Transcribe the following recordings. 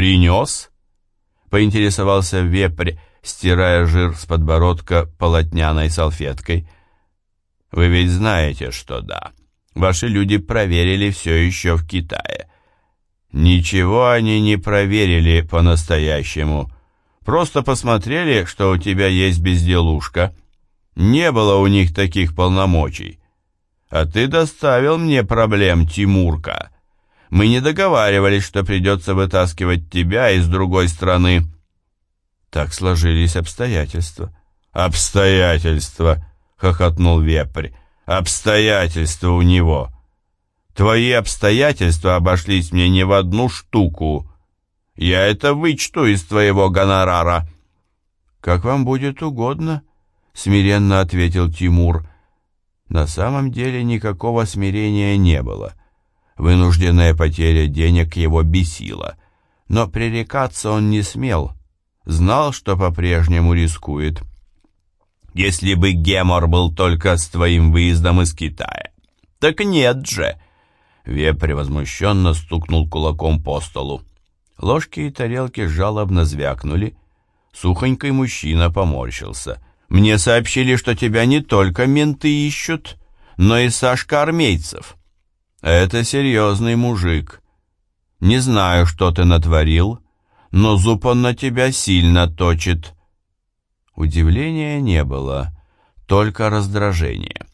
«Принес?» — поинтересовался вепрь, стирая жир с подбородка полотняной салфеткой. «Вы ведь знаете, что да. Ваши люди проверили все еще в Китае». «Ничего они не проверили по-настоящему. Просто посмотрели, что у тебя есть безделушка. Не было у них таких полномочий. А ты доставил мне проблем, Тимурка. Мы не договаривались, что придется вытаскивать тебя из другой страны». Так сложились обстоятельства. «Обстоятельства!» — хохотнул вепрь. «Обстоятельства у него!» «Твои обстоятельства обошлись мне не в одну штуку. Я это вычту из твоего гонорара». «Как вам будет угодно», — смиренно ответил Тимур. На самом деле никакого смирения не было. Вынужденная потеря денег его бесила, но пререкаться он не смел — знал, что по-прежнему рискует. Если бы Гемор был только с твоим выездом из Китая. Так нет же. Вепрь возмущенно стукнул кулаком по столу. Ложки и тарелки жалобно звякнули. Сухонький мужчина поморщился. «Мне сообщили, что тебя не только менты ищут, но и Сашка Армейцев. Это серьезный мужик. Не знаю, что ты натворил, но зуб он на тебя сильно точит». Удивления не было, только раздражение.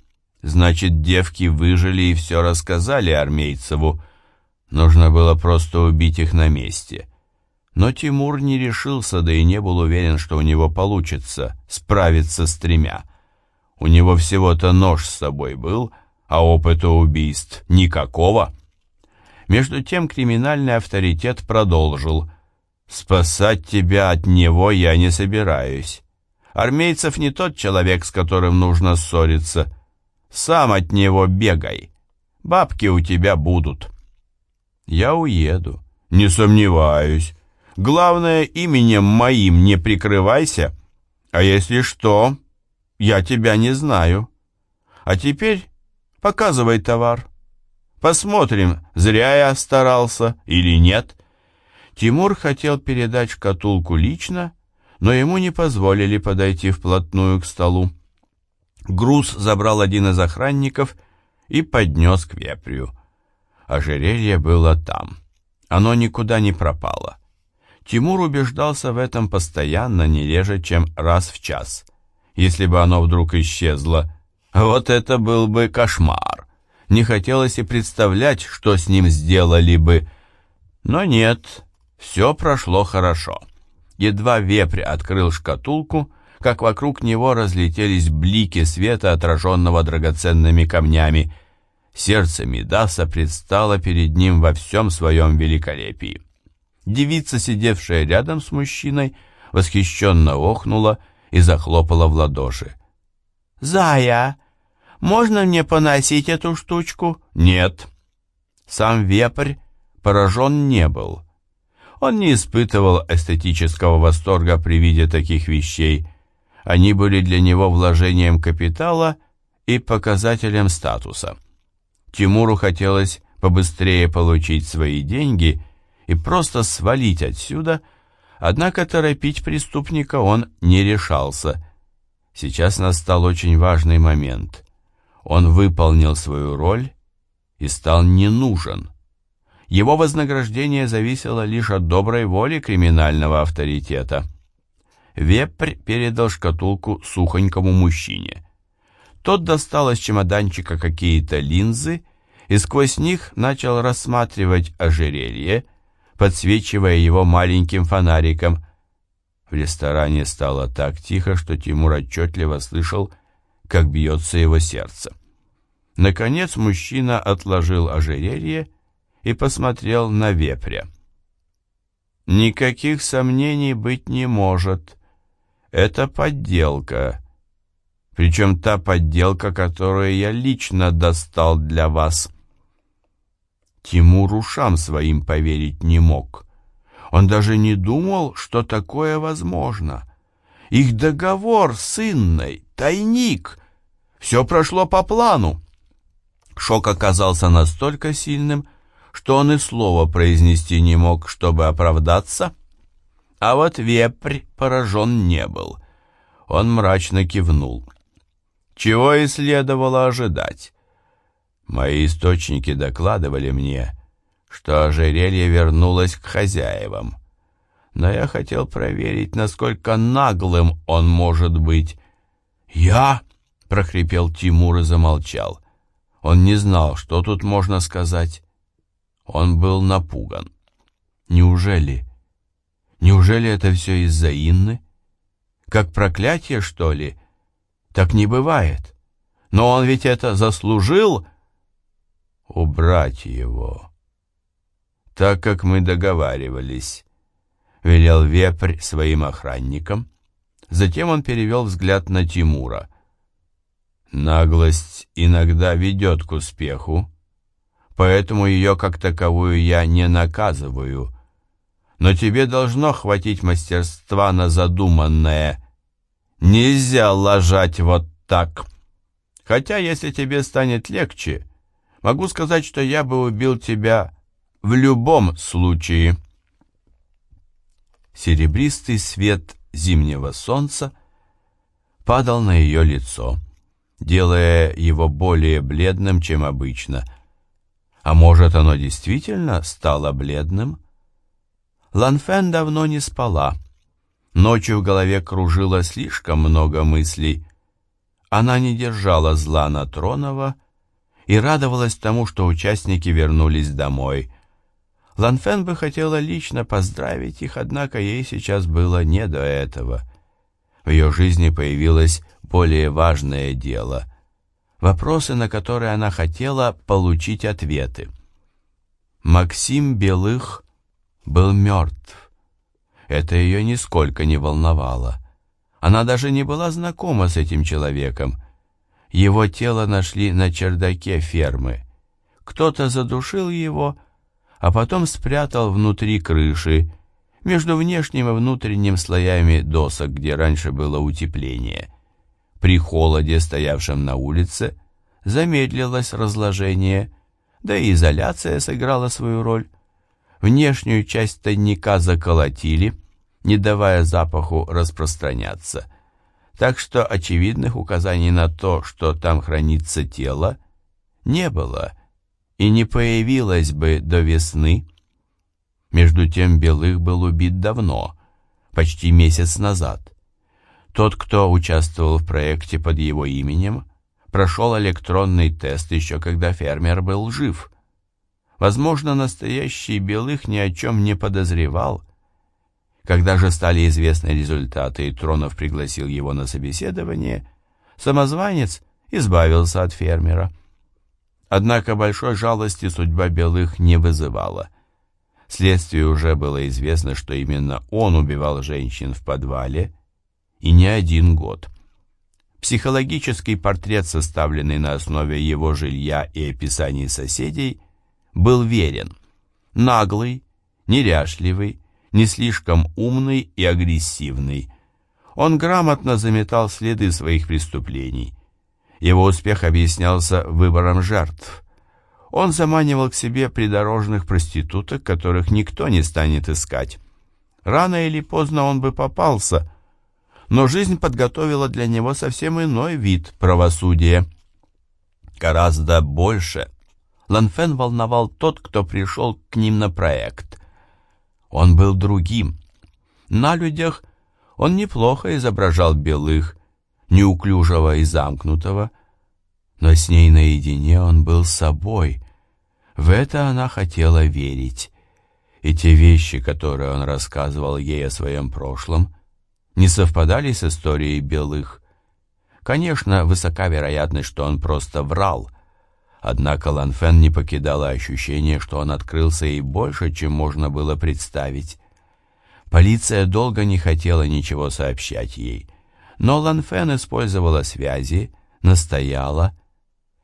Значит, девки выжили и все рассказали Армейцеву. Нужно было просто убить их на месте. Но Тимур не решился, да и не был уверен, что у него получится справиться с тремя. У него всего-то нож с собой был, а опыта убийств никакого. Между тем криминальный авторитет продолжил – Спасать тебя от него я не собираюсь. Армейцев не тот человек, с которым нужно ссориться. Сам от него бегай. Бабки у тебя будут. Я уеду. Не сомневаюсь. Главное, именем моим не прикрывайся. А если что, я тебя не знаю. А теперь показывай товар. Посмотрим, зря я старался или нет. Тимур хотел передать шкатулку лично, но ему не позволили подойти вплотную к столу. Груз забрал один из охранников и поднес к вепрю. Ожерелье было там. Оно никуда не пропало. Тимур убеждался в этом постоянно, не реже, чем раз в час. Если бы оно вдруг исчезло, вот это был бы кошмар. Не хотелось и представлять, что с ним сделали бы. Но нет, все прошло хорошо. Едва вепрь открыл шкатулку, как вокруг него разлетелись блики света, отраженного драгоценными камнями. Сердце Мидаса предстало перед ним во всем своем великолепии. Девица, сидевшая рядом с мужчиной, восхищенно охнула и захлопала в ладоши. «Зая, можно мне поносить эту штучку?» «Нет». Сам вепрь поражен не был. Он не испытывал эстетического восторга при виде таких вещей. Они были для него вложением капитала и показателем статуса. Тимуру хотелось побыстрее получить свои деньги и просто свалить отсюда, однако торопить преступника он не решался. Сейчас настал очень важный момент. Он выполнил свою роль и стал не нужен. Его вознаграждение зависело лишь от доброй воли криминального авторитета. Вепрь передал шкатулку сухонькому мужчине. Тот достал из чемоданчика какие-то линзы и сквозь них начал рассматривать ожерелье, подсвечивая его маленьким фонариком. В ресторане стало так тихо, что Тимур отчетливо слышал, как бьется его сердце. Наконец мужчина отложил ожерелье и посмотрел на вепря. «Никаких сомнений быть не может. Это подделка. Причем та подделка, которую я лично достал для вас». Тимур ушам своим поверить не мог. Он даже не думал, что такое возможно. Их договор с Инной, тайник, все прошло по плану. Шок оказался настолько сильным, что он и слова произнести не мог, чтобы оправдаться. А вот вепрь поражен не был. Он мрачно кивнул. Чего и следовало ожидать. Мои источники докладывали мне, что ожерелье вернулось к хозяевам. Но я хотел проверить, насколько наглым он может быть. «Я?» — прохрипел Тимур и замолчал. Он не знал, что тут можно сказать. Он был напуган. Неужели? Неужели это все из-за Инны? Как проклятие, что ли? Так не бывает. Но он ведь это заслужил. Убрать его. Так, как мы договаривались, велел Вепрь своим охранникам. Затем он перевел взгляд на Тимура. Наглость иногда ведет к успеху, поэтому ее как таковую я не наказываю. Но тебе должно хватить мастерства на задуманное. Нельзя ложать вот так. Хотя, если тебе станет легче, могу сказать, что я бы убил тебя в любом случае. Серебристый свет зимнего солнца падал на ее лицо, делая его более бледным, чем обычно — а может, оно действительно стало бледным? Ланфен давно не спала. Ночью в голове кружило слишком много мыслей. Она не держала зла на Тронова и радовалась тому, что участники вернулись домой. Ланфен бы хотела лично поздравить их, однако ей сейчас было не до этого. В ее жизни появилось более важное дело — вопросы, на которые она хотела получить ответы. Максим Белых был мертв. Это ее нисколько не волновало. Она даже не была знакома с этим человеком. Его тело нашли на чердаке фермы. Кто-то задушил его, а потом спрятал внутри крыши, между внешним и внутренним слоями досок, где раньше было утепление. При холоде, стоявшем на улице, замедлилось разложение, да и изоляция сыграла свою роль. Внешнюю часть тайника заколотили, не давая запаху распространяться. Так что очевидных указаний на то, что там хранится тело, не было и не появилось бы до весны. Между тем Белых был убит давно, почти месяц назад. Тот, кто участвовал в проекте под его именем, прошел электронный тест еще когда фермер был жив. Возможно, настоящий Белых ни о чем не подозревал. Когда же стали известны результаты и Тронов пригласил его на собеседование, самозванец избавился от фермера. Однако большой жалости судьба Белых не вызывала. Следствию уже было известно, что именно он убивал женщин в подвале, и не один год. Психологический портрет, составленный на основе его жилья и описаний соседей, был верен. Наглый, неряшливый, не слишком умный и агрессивный. Он грамотно заметал следы своих преступлений. Его успех объяснялся выбором жертв. Он заманивал к себе придорожных проституток, которых никто не станет искать. Рано или поздно он бы попался – но жизнь подготовила для него совсем иной вид правосудия. Гораздо больше Ланфен волновал тот, кто пришел к ним на проект. Он был другим. На людях он неплохо изображал белых, неуклюжего и замкнутого, но с ней наедине он был собой. В это она хотела верить. И те вещи, которые он рассказывал ей о своем прошлом, не совпадали с историей белых. Конечно, высока вероятность, что он просто врал. Однако Ланфен не покидало ощущение, что он открылся и больше, чем можно было представить. Полиция долго не хотела ничего сообщать ей, но Ланфен использовала связи, настояла,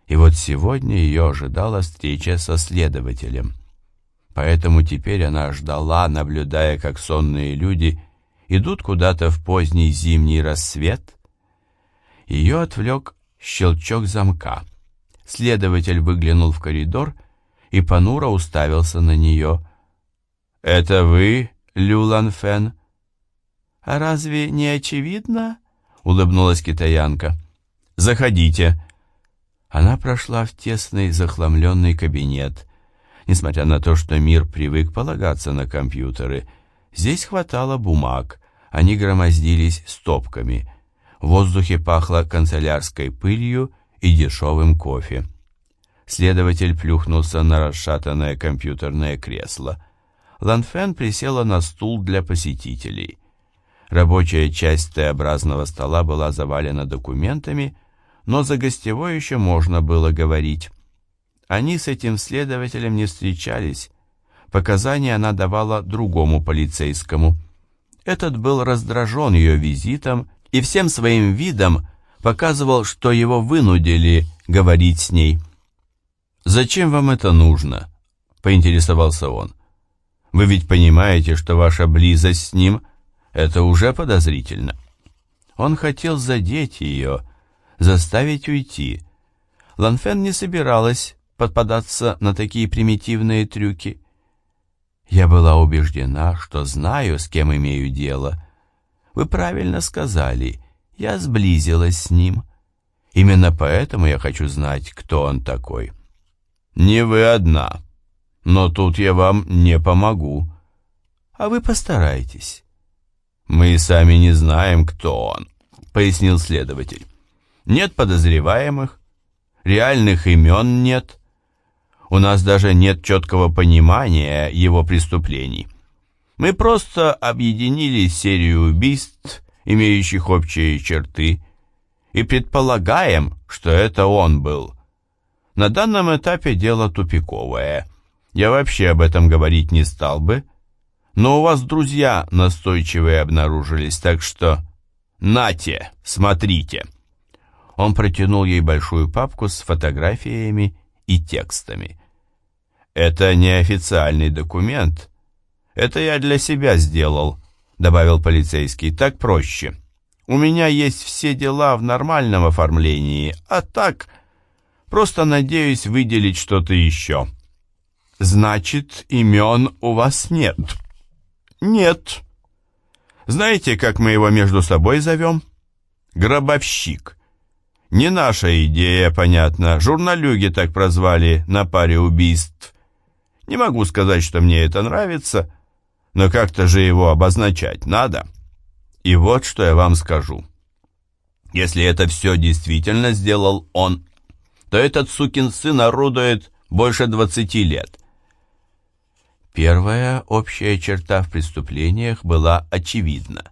и вот сегодня ее ожидала встреча со следователем. Поэтому теперь она ждала, наблюдая, как сонные люди – идут куда-то в поздний зимний рассвет. Ее отвлек щелчок замка. Следователь выглянул в коридор и понуро уставился на нее. «Это вы, Люлан Фен?» «А разве не очевидно?» — улыбнулась китаянка. «Заходите». Она прошла в тесный захламленный кабинет. Несмотря на то, что мир привык полагаться на компьютеры, здесь хватало бумаг, они громоздились стопками. В воздухе пахло канцелярской пылью и дешевым кофе. Следователь плюхнулся на расшатанное компьютерное кресло. Ланфен присела на стул для посетителей. Рабочая часть Т-образного стола была завалена документами, но за гостевой еще можно было говорить. Они с этим следователем не встречались. Показания она давала другому полицейскому. Этот был раздражен ее визитом и всем своим видом показывал, что его вынудили говорить с ней. «Зачем вам это нужно?» — поинтересовался он. «Вы ведь понимаете, что ваша близость с ним — это уже подозрительно. Он хотел задеть ее, заставить уйти. Ланфен не собиралась подпадаться на такие примитивные трюки. Я была убеждена, что знаю, с кем имею дело. Вы правильно сказали, я сблизилась с ним. Именно поэтому я хочу знать, кто он такой. Не вы одна, но тут я вам не помогу. А вы постарайтесь. «Мы сами не знаем, кто он», — пояснил следователь. «Нет подозреваемых, реальных имен нет. У нас даже нет четкого понимания его преступлений. Мы просто объединили серию убийств, имеющих общие черты, и предполагаем, что это он был. На данном этапе дело тупиковое. Я вообще об этом говорить не стал бы, но у вас друзья настойчивые обнаружились, так что... Нате, смотрите!» Он протянул ей большую папку с фотографиями и текстами. «Это не официальный документ. Это я для себя сделал», — добавил полицейский. «Так проще. У меня есть все дела в нормальном оформлении, а так просто надеюсь выделить что-то еще». «Значит, имен у вас нет?» «Нет». «Знаете, как мы его между собой зовем?» «Гробовщик». «Не наша идея, понятно. Журналюги так прозвали на паре убийств. Не могу сказать, что мне это нравится, но как-то же его обозначать надо. И вот что я вам скажу. Если это все действительно сделал он, то этот сукин сын орудует больше двадцати лет. Первая общая черта в преступлениях была очевидна.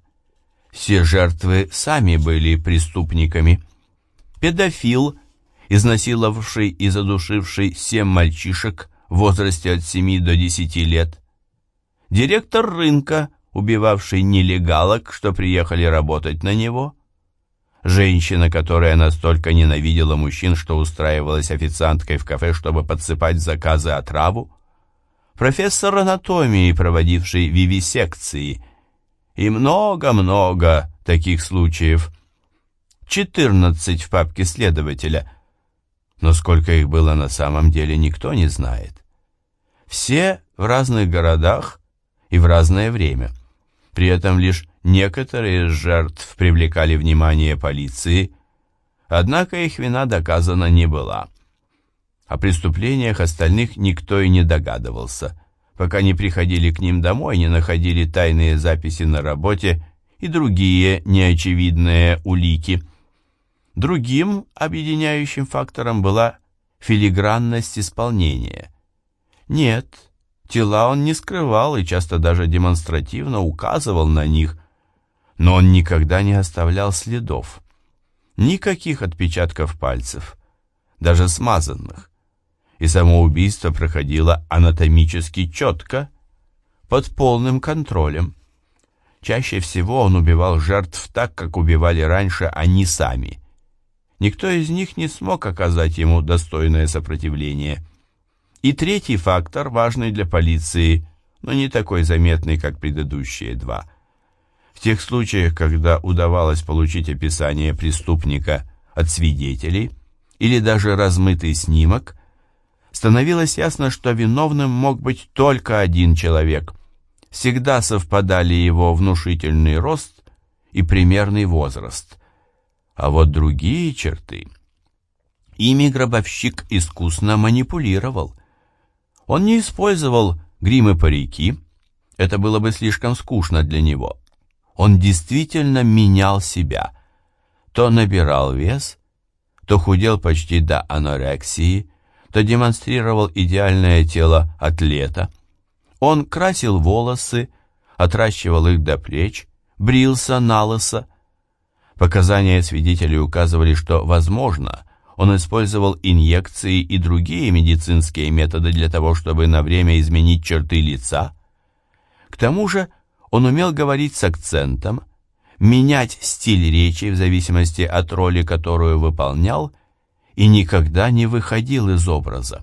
Все жертвы сами были преступниками. Педофил, изнасиловавший и задушивший семь мальчишек в возрасте от 7 до 10 лет. Директор рынка, убивавший нелегалок, что приехали работать на него. Женщина, которая настолько ненавидела мужчин, что устраивалась официанткой в кафе, чтобы подсыпать заказы отраву профессор анатомии, проводивший вивисекции, и много-много таких случаев. 14 в папке следователя, но сколько их было на самом деле, никто не знает. Все в разных городах и в разное время. При этом лишь некоторые из жертв привлекали внимание полиции, однако их вина доказана не была. О преступлениях остальных никто и не догадывался, пока не приходили к ним домой, не находили тайные записи на работе и другие неочевидные улики. Другим объединяющим фактором была филигранность исполнения. Нет, тела он не скрывал и часто даже демонстративно указывал на них, но он никогда не оставлял следов. Никаких отпечатков пальцев, даже смазанных и самоубийство проходило анатомически четко, под полным контролем. Чаще всего он убивал жертв так, как убивали раньше они сами. Никто из них не смог оказать ему достойное сопротивление. И третий фактор, важный для полиции, но не такой заметный, как предыдущие два. В тех случаях, когда удавалось получить описание преступника от свидетелей или даже размытый снимок – становилось ясно, что виновным мог быть только один человек. Всегда совпадали его внушительный рост и примерный возраст. А вот другие черты... Ими гробовщик искусно манипулировал. Он не использовал грим и парики, это было бы слишком скучно для него. Он действительно менял себя. То набирал вес, то худел почти до анорексии, то демонстрировал идеальное тело атлета. Он красил волосы, отращивал их до плеч, брился на. Показания свидетелей указывали, что, возможно, он использовал инъекции и другие медицинские методы для того, чтобы на время изменить черты лица. К тому же он умел говорить с акцентом, менять стиль речи в зависимости от роли, которую выполнял, и никогда не выходил из образа.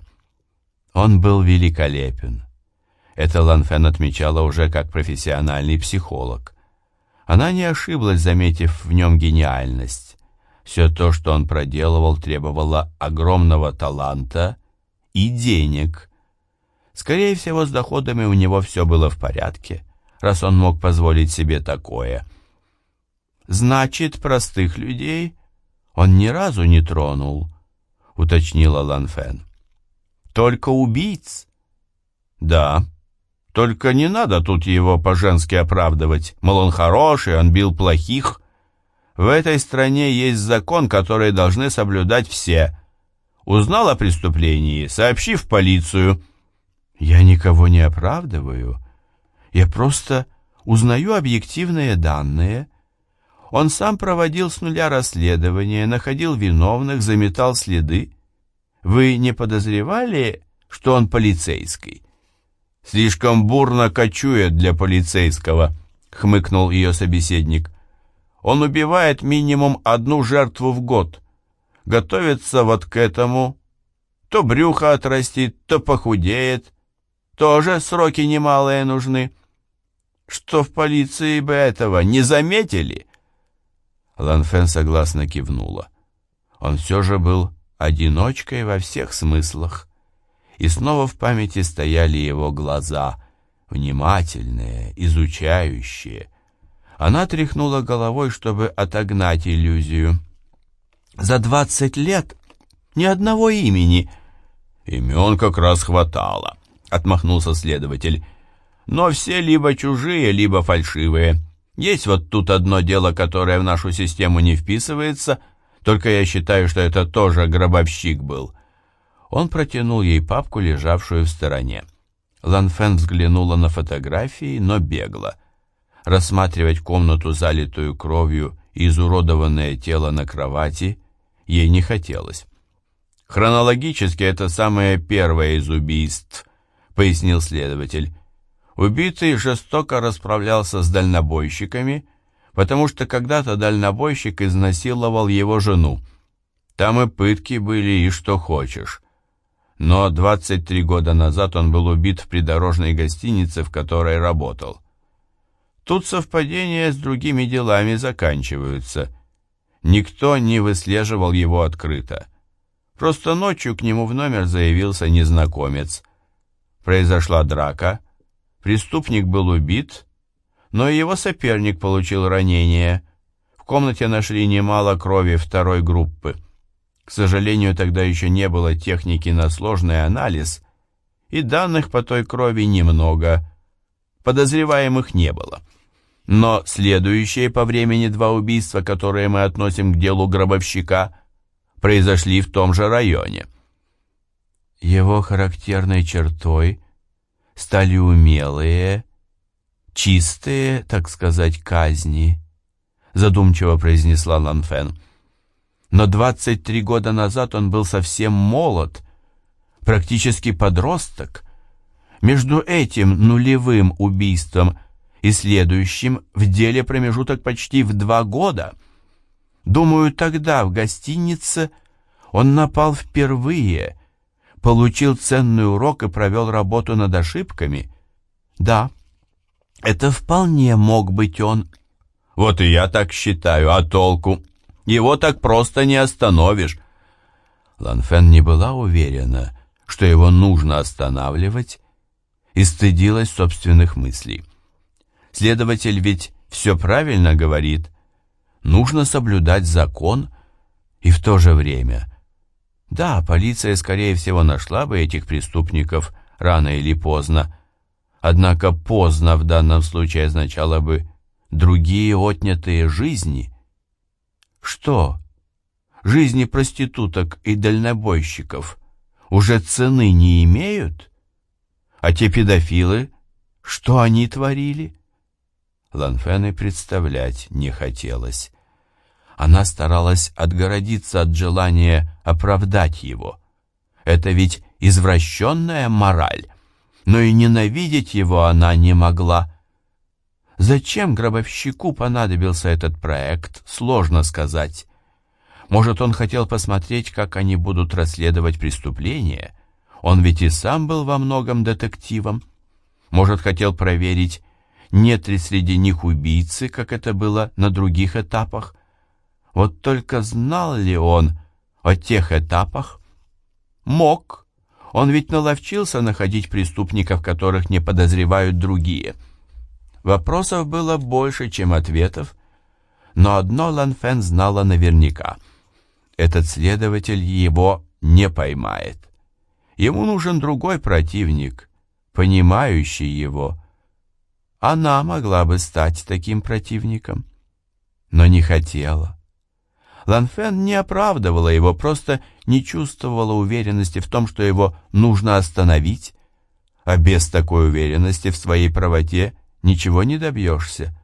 Он был великолепен. Это Ланфен отмечала уже как профессиональный психолог. Она не ошиблась, заметив в нем гениальность. Все то, что он проделывал, требовало огромного таланта и денег. Скорее всего, с доходами у него все было в порядке, раз он мог позволить себе такое. «Значит, простых людей он ни разу не тронул», — уточнила Ланфен. «Только убийц?» «Да». Только не надо тут его по-женски оправдывать. Мол, он хороший, он бил плохих. В этой стране есть закон, который должны соблюдать все. Узнал о преступлении, сообщи в полицию. Я никого не оправдываю. Я просто узнаю объективные данные. Он сам проводил с нуля расследование, находил виновных, заметал следы. Вы не подозревали, что он полицейский? Слишком бурно кочует для полицейского, хмыкнул ее собеседник. Он убивает минимум одну жертву в год. Готовится вот к этому. То брюхо отрастит, то похудеет. Тоже сроки немалые нужны. Что в полиции бы этого не заметили? Ланфен согласно кивнула. Он все же был одиночкой во всех смыслах и снова в памяти стояли его глаза, внимательные, изучающие. Она тряхнула головой, чтобы отогнать иллюзию. «За двадцать лет ни одного имени!» «Имен как раз хватало», — отмахнулся следователь. «Но все либо чужие, либо фальшивые. Есть вот тут одно дело, которое в нашу систему не вписывается, только я считаю, что это тоже гробовщик был. Он протянул ей папку, лежавшую в стороне. Ланфен взглянула на фотографии, но бегла. Рассматривать комнату, залитую кровью и изуродованное тело на кровати, ей не хотелось. «Хронологически это самое первое из убийств», — пояснил следователь. Убитый жестоко расправлялся с дальнобойщиками, потому что когда-то дальнобойщик изнасиловал его жену. Там и пытки были, и что хочешь но 23 года назад он был убит в придорожной гостинице, в которой работал. Тут совпадения с другими делами заканчиваются. Никто не выслеживал его открыто. Просто ночью к нему в номер заявился незнакомец. Произошла драка, преступник был убит, но его соперник получил ранение. В комнате нашли немало крови второй группы. К сожалению, тогда еще не было техники на сложный анализ, и данных по той крови немного. Подозреваемых не было. Но следующие по времени два убийства, которые мы относим к делу гробовщика, произошли в том же районе. Его характерной чертой стали умелые, чистые, так сказать, казни, задумчиво произнесла Ланфен но 23 года назад он был совсем молод, практически подросток. Между этим нулевым убийством и следующим в деле промежуток почти в два года. Думаю, тогда в гостинице он напал впервые, получил ценный урок и провел работу над ошибками. Да, это вполне мог быть он. Вот и я так считаю, а толку? Его так просто не остановишь. Ланфен не была уверена, что его нужно останавливать, и стыдилась собственных мыслей. Следователь ведь все правильно говорит. Нужно соблюдать закон и в то же время. Да, полиция, скорее всего, нашла бы этих преступников рано или поздно. Однако поздно в данном случае означало бы другие отнятые жизни. Что? Жизни проституток и дальнобойщиков уже цены не имеют? А те педофилы, что они творили? Ланфен и представлять не хотелось. Она старалась отгородиться от желания оправдать его. Это ведь извращенная мораль, но и ненавидеть его она не могла. Зачем гробовщику понадобился этот проект, сложно сказать. Может, он хотел посмотреть, как они будут расследовать преступление? Он ведь и сам был во многом детективом. Может, хотел проверить, нет ли среди них убийцы, как это было на других этапах. Вот только знал ли он о тех этапах? Мог. Он ведь наловчился находить преступников, которых не подозревают другие. Вопросов было больше, чем ответов, но одно Ланфен знала наверняка. Этот следователь его не поймает. Ему нужен другой противник, понимающий его, она могла бы стать таким противником, но не хотела. Ланфен не оправдывала его, просто не чувствовала уверенности в том, что его нужно остановить, а без такой уверенности в своей правоте ничего не добьешься,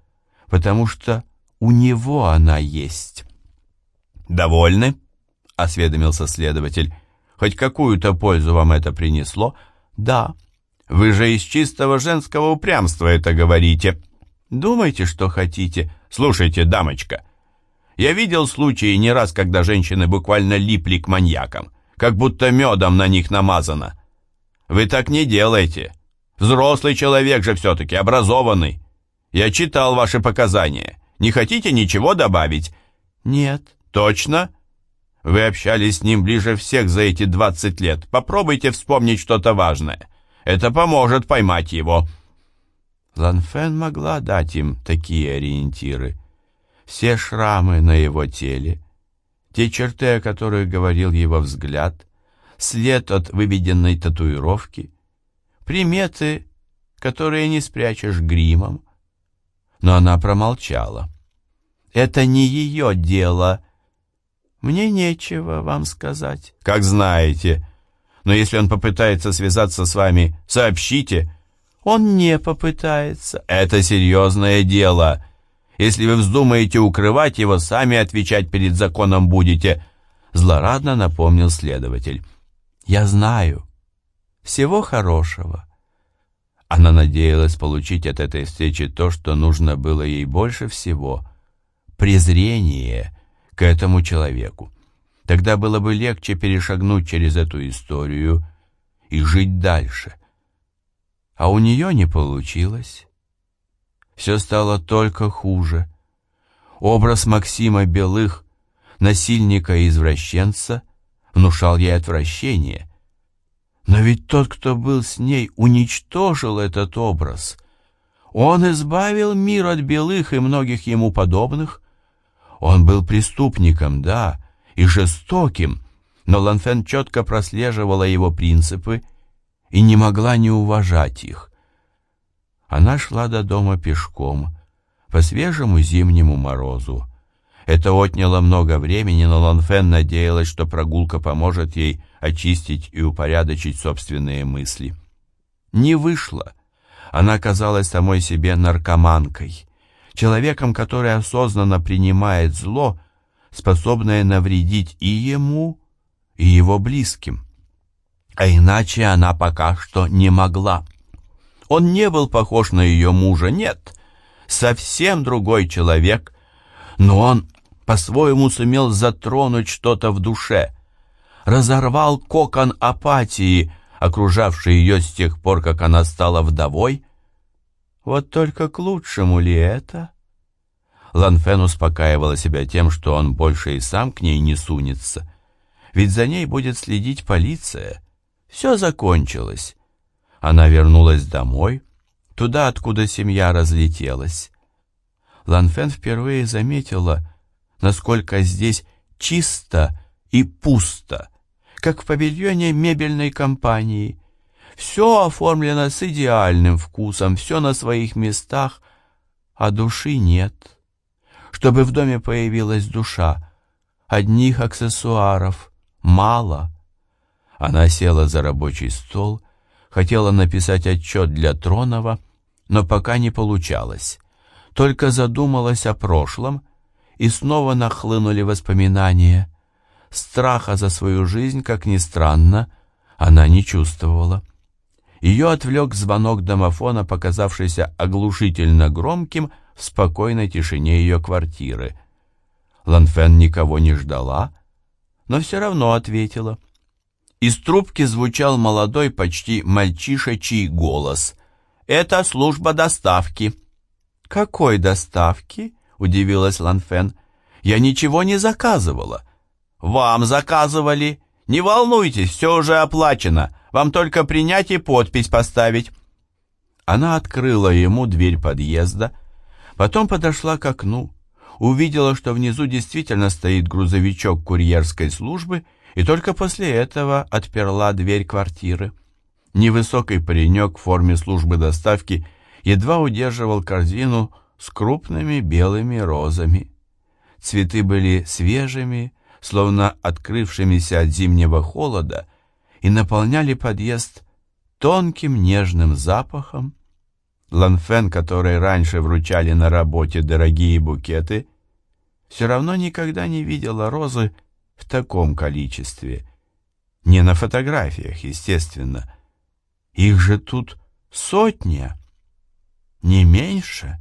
потому что у него она есть. «Довольны?» — осведомился следователь. «Хоть какую-то пользу вам это принесло?» «Да», вы же из чистого женского упрямства это говорите. Думайте, что хотите. Слушайте, дамочка, я видел случаи не раз, когда женщины буквально липли к маньякам, как будто медом на них намазано. Вы так не делайте. Взрослый человек же все-таки, образованный. Я читал ваши показания. Не хотите ничего добавить? Нет. Точно? Вы общались с ним ближе всех за эти 20 лет. Попробуйте вспомнить что-то важное. Это поможет поймать его». Ланфен могла дать им такие ориентиры. Все шрамы на его теле, те черты, о которых говорил его взгляд, след от выведенной татуировки, приметы, которые не спрячешь гримом. Но она промолчала. «Это не ее дело. Мне нечего вам сказать». «Как знаете», но если он попытается связаться с вами, сообщите». «Он не попытается». «Это серьезное дело. Если вы вздумаете укрывать его, сами отвечать перед законом будете», злорадно напомнил следователь. «Я знаю. Всего хорошего». Она надеялась получить от этой встречи то, что нужно было ей больше всего — презрение к этому человеку. Тогда было бы легче перешагнуть через эту историю и жить дальше. А у нее не получилось. Все стало только хуже. Образ Максима Белых, насильника и извращенца, внушал ей отвращение. Но ведь тот, кто был с ней, уничтожил этот образ. Он избавил мир от Белых и многих ему подобных. Он был преступником, да, и жестоким, но Ланфен четко прослеживала его принципы и не могла не уважать их. Она шла до дома пешком, по свежему зимнему морозу. Это отняло много времени, но Ланфен надеялась, что прогулка поможет ей очистить и упорядочить собственные мысли. Не вышло. Она казалась самой себе наркоманкой, человеком, который осознанно принимает зло способное навредить и ему, и его близким. А иначе она пока что не могла. Он не был похож на ее мужа, нет, совсем другой человек, но он по-своему сумел затронуть что-то в душе, разорвал кокон апатии, окружавший ее с тех пор, как она стала вдовой. Вот только к лучшему ли это? Ланфен успокаивала себя тем, что он больше и сам к ней не сунется. Ведь за ней будет следить полиция. Все закончилось. Она вернулась домой, туда, откуда семья разлетелась. Ланфен впервые заметила, насколько здесь чисто и пусто, как в павильоне мебельной компании. Все оформлено с идеальным вкусом, все на своих местах, а души нет. Чтобы в доме появилась душа, одних аксессуаров мало. Она села за рабочий стол, хотела написать отчет для Тронова, но пока не получалось. Только задумалась о прошлом, и снова нахлынули воспоминания. Страха за свою жизнь, как ни странно, она не чувствовала. Ее отвлек звонок домофона, показавшийся оглушительно громким в спокойной тишине ее квартиры. Ланфен никого не ждала, но все равно ответила. Из трубки звучал молодой, почти мальчишечий голос. «Это служба доставки». «Какой доставки?» — удивилась Ланфен. «Я ничего не заказывала». «Вам заказывали. Не волнуйтесь, все уже оплачено. Вам только принять и подпись поставить». Она открыла ему дверь подъезда, потом подошла к окну, увидела, что внизу действительно стоит грузовичок курьерской службы, и только после этого отперла дверь квартиры. Невысокий паренек в форме службы доставки едва удерживал корзину с крупными белыми розами. Цветы были свежими, словно открывшимися от зимнего холода, и наполняли подъезд тонким нежным запахом. Ланфен, которой раньше вручали на работе дорогие букеты, все равно никогда не видела розы в таком количестве. Не на фотографиях, естественно. Их же тут сотня, не меньше.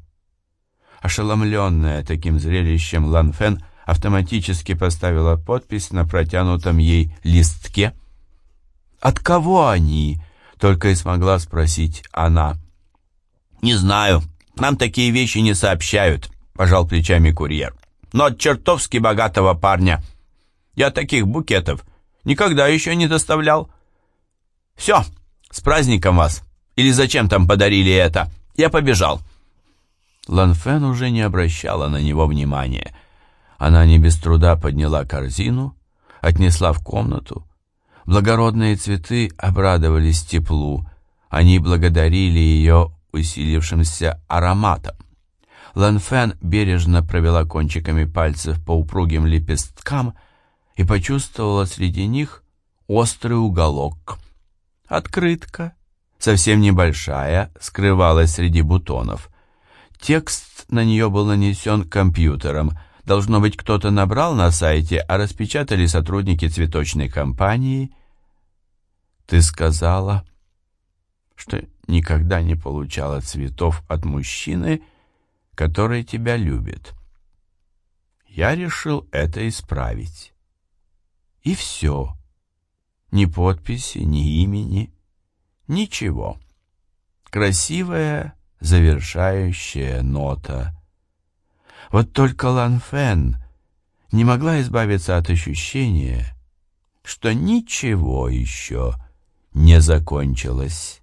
Ошеломленная таким зрелищем, Ланфен автоматически поставила подпись на протянутом ей листке — «От кого они?» — только и смогла спросить она. «Не знаю. Нам такие вещи не сообщают», — пожал плечами курьер. «Но от чертовски богатого парня. Я таких букетов никогда еще не доставлял». «Все, с праздником вас. Или зачем там подарили это? Я побежал». Ланфен уже не обращала на него внимания. Она не без труда подняла корзину, отнесла в комнату, Благородные цветы обрадовались теплу, они благодарили ее усилившимся ароматом. Ланфен бережно провела кончиками пальцев по упругим лепесткам и почувствовала среди них острый уголок. Открытка, совсем небольшая, скрывалась среди бутонов. Текст на нее был нанесен компьютером — Должно быть, кто-то набрал на сайте, а распечатали сотрудники цветочной компании. Ты сказала, что никогда не получала цветов от мужчины, который тебя любит. Я решил это исправить. И все. Ни подписи, ни имени, ничего. Красивая завершающая нота — вот только Лан Фен не могла избавиться от ощущения, что ничего еще не закончилось.